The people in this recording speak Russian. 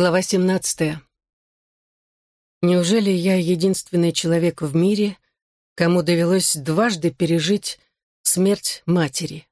Глава 17. Неужели я единственный человек в мире, кому довелось дважды пережить смерть матери?